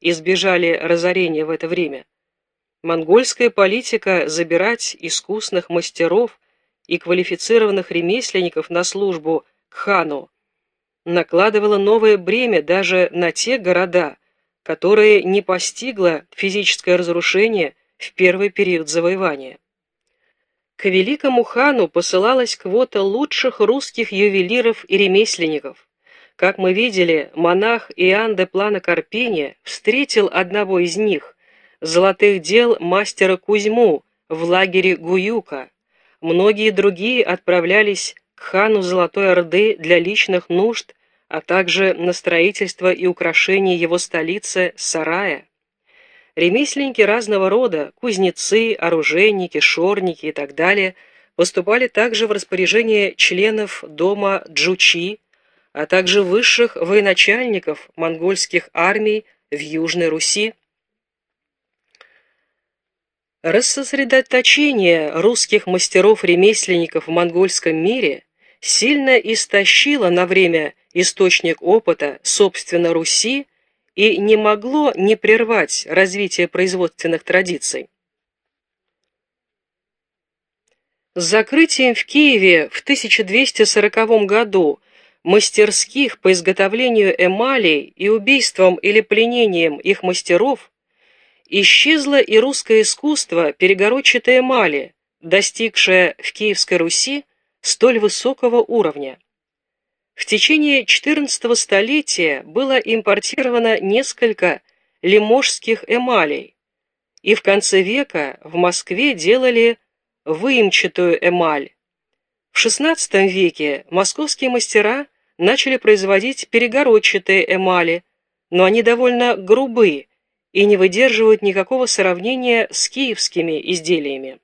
избежали разорения в это время. Монгольская политика забирать искусных мастеров и квалифицированных ремесленников на службу к хану накладывала новое бремя даже на те города, которые не постигло физическое разрушение в первый период завоевания. К великому хану посылалась квота лучших русских ювелиров и ремесленников. Как мы видели, монах Иоанн де Плана Карпения встретил одного из них, золотых дел мастера Кузьму, в лагере Гуюка. Многие другие отправлялись к хану Золотой Орды для личных нужд, а также на строительство и украшение его столицы Сарая. Ремесленники разного рода, кузнецы, оружейники, шорники и так далее, поступали также в распоряжение членов дома Джучи, а также высших военачальников монгольских армий в Южной Руси. Рассосредоточение русских мастеров-ремесленников в монгольском мире сильно истощило на время источник опыта, собственно, Руси и не могло не прервать развитие производственных традиций. С закрытием в Киеве в 1240 году мастерских по изготовлению эмалей и убийством или пленением их мастеров исчезло и русское искусство перегородчатой эмали, достигшее в Киевской Руси столь высокого уровня. В течение XIV столетия было импортировано несколько лиможских эмалей, и в конце века в Москве делали выемчатую эмаль. В XVI веке московские мастера начали производить перегородчатые эмали, но они довольно грубые и не выдерживают никакого сравнения с киевскими изделиями.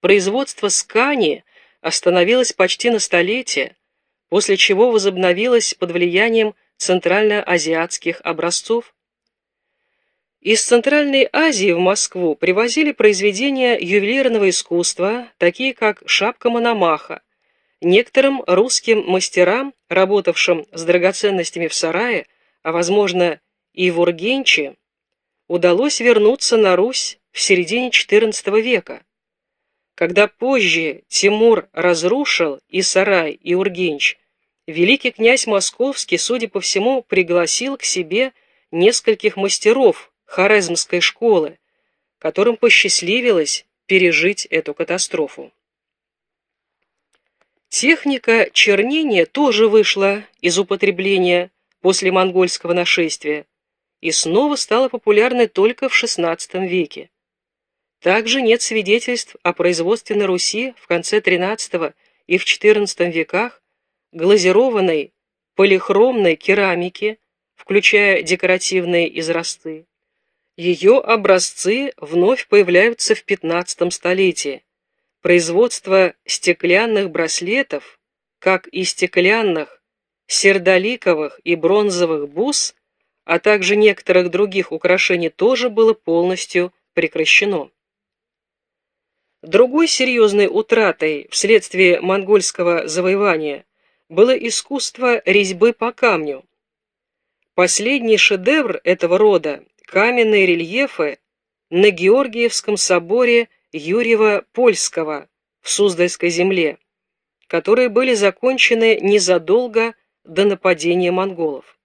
Производство скани остановилось почти на столетие, после чего возобновилась под влиянием центральноазиатских образцов. Из Центральной Азии в Москву привозили произведения ювелирного искусства, такие как шапка Мономаха. Некоторым русским мастерам, работавшим с драгоценностями в сарае, а возможно и в Ургенче, удалось вернуться на Русь в середине XIV века. Когда позже Тимур разрушил и сарай, и Ургенч, великий князь Московский, судя по всему, пригласил к себе нескольких мастеров Хорезмской школы, которым посчастливилось пережить эту катастрофу. Техника чернения тоже вышла из употребления после монгольского нашествия и снова стала популярной только в XVI веке. Также нет свидетельств о производстве на Руси в конце XIII и в XIV веках глазированной полихромной керамики, включая декоративные израсты. Ее образцы вновь появляются в 15 столетии. Производство стеклянных браслетов, как и стеклянных, сердоликовых и бронзовых бус, а также некоторых других украшений тоже было полностью прекращено. Другой серьезной утратой вследствие монгольского завоевания было искусство резьбы по камню. Последний шедевр этого рода – каменные рельефы на Георгиевском соборе Юрьева-Польского в Суздальской земле, которые были закончены незадолго до нападения монголов.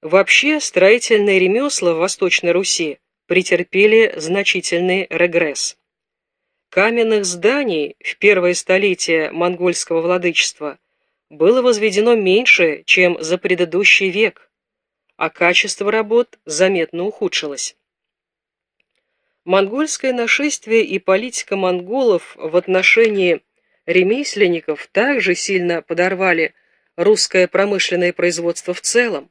Вообще, строительные ремесла в Восточной Руси претерпели значительный регресс. Каменных зданий в первое столетие монгольского владычества было возведено меньше, чем за предыдущий век, а качество работ заметно ухудшилось. Монгольское нашествие и политика монголов в отношении ремесленников также сильно подорвали русское промышленное производство в целом.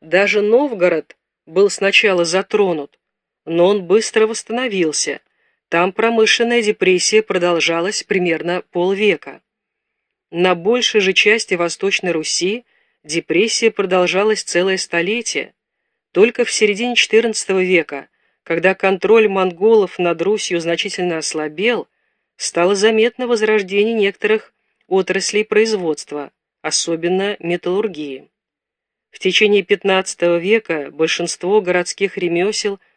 Даже Новгород был сначала затронут, но он быстро восстановился. Там промышленная депрессия продолжалась примерно полвека. На большей же части Восточной Руси депрессия продолжалась целое столетие. Только в середине XIV века, когда контроль монголов над Русью значительно ослабел, стало заметно возрождение некоторых отраслей производства, особенно металлургии. В течение XV века большинство городских ремесел